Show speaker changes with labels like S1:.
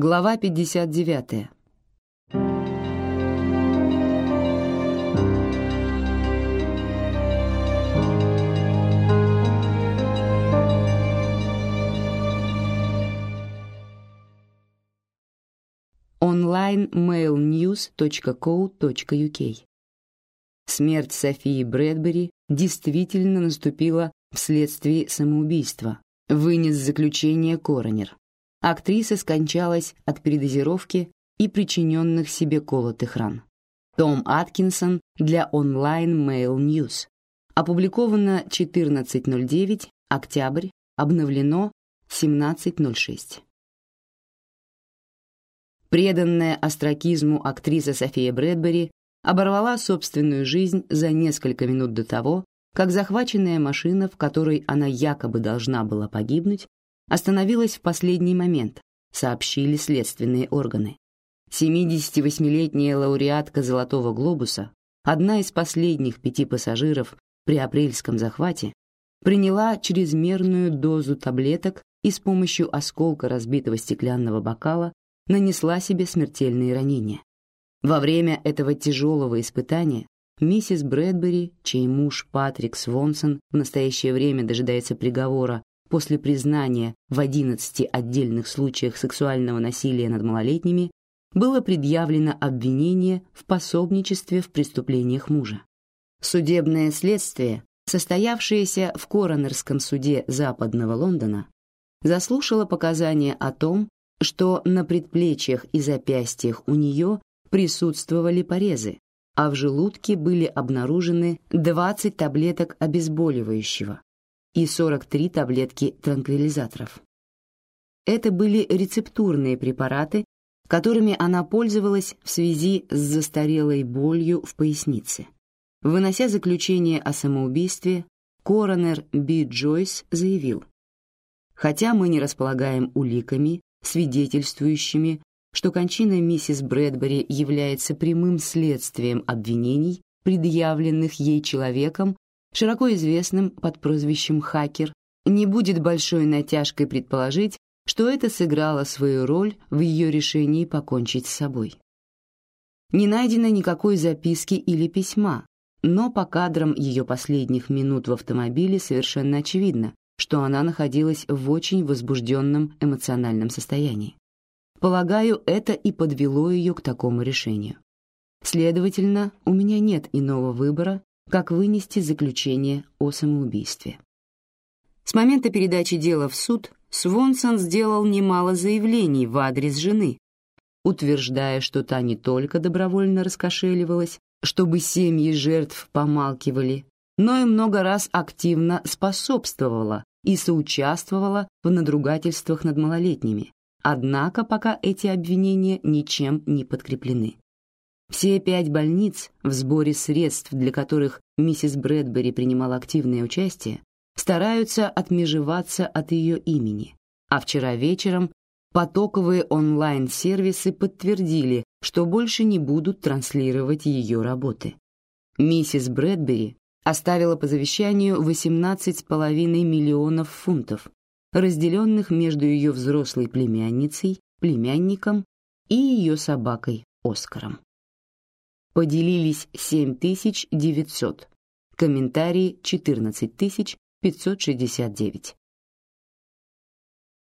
S1: Глава 59. onlinemailnews.co.uk Смерть Софии Брэдбери действительно наступила вследствие самоубийства, вынес заключение коронер. Актриса скончалась от передозировки и причиненных себе колотых ран. Том Аткинсон для Online Mail News. Опубликовано 14.09, октябрь, обновлено 17.06. Преданная остракизму актриса София Брэдбери оборвала собственную жизнь за несколько минут до того, как захваченная машина, в которой она якобы должна была погибнуть, остановилась в последний момент, сообщили следственные органы. 78-летняя лауреатка «Золотого глобуса», одна из последних пяти пассажиров при апрельском захвате, приняла чрезмерную дозу таблеток и с помощью осколка разбитого стеклянного бокала нанесла себе смертельные ранения. Во время этого тяжелого испытания миссис Брэдбери, чей муж Патрик Свонсон в настоящее время дожидается приговора после признания в 11 отдельных случаях сексуального насилия над малолетними, было предъявлено обвинение в пособничестве в преступлениях мужа. Судебное следствие, состоявшееся в коронерском суде Западного Лондона, заслушало показания о том, что на предплечьях и запястьях у нее присутствовали порезы, а в желудке были обнаружены 20 таблеток обезболивающего и 43 таблетки транквилизаторов. Это были рецептурные препараты, которыми она пользовалась в связи с застарелой болью в пояснице. Вынося заключение о самоубийстве, коронер Би Джойс заявил, «Хотя мы не располагаем уликами, свидетельствующими, что кончина миссис Брэдбери является прямым следствием обвинений, предъявленных ей человеком, широко известным под прозвищем «хакер», не будет большой натяжкой предположить, что это сыграло свою роль в ее решении покончить с собой. Не найдено никакой записки или письма, но по кадрам ее последних минут в автомобиле совершенно очевидно, что она находилась в очень возбужденном эмоциональном состоянии. Полагаю, это и подвело ее к такому решению. Следовательно, у меня нет иного выбора, как вынести заключение о самоубийстве. С момента передачи дела в суд Свонсон сделал немало заявлений в адрес жены, утверждая, что та не только добровольно раскошеливалась, чтобы семьи жертв помалкивали, но и много раз активно способствовала и соучаствовала в надругательствах над малолетними, однако пока эти обвинения ничем не подкреплены. Все пять больниц, в сборе средств для которых миссис Брэдбери принимала активное участие, стараются отмежеваться от ее имени, а вчера вечером потоковые онлайн-сервисы подтвердили, что больше не будут транслировать ее работы. Миссис Брэдбери оставила по завещанию 18,5 миллионов фунтов, разделенных между ее взрослой племянницей, племянником и ее собакой Оскаром. Поделились 7900, комментарии 14569.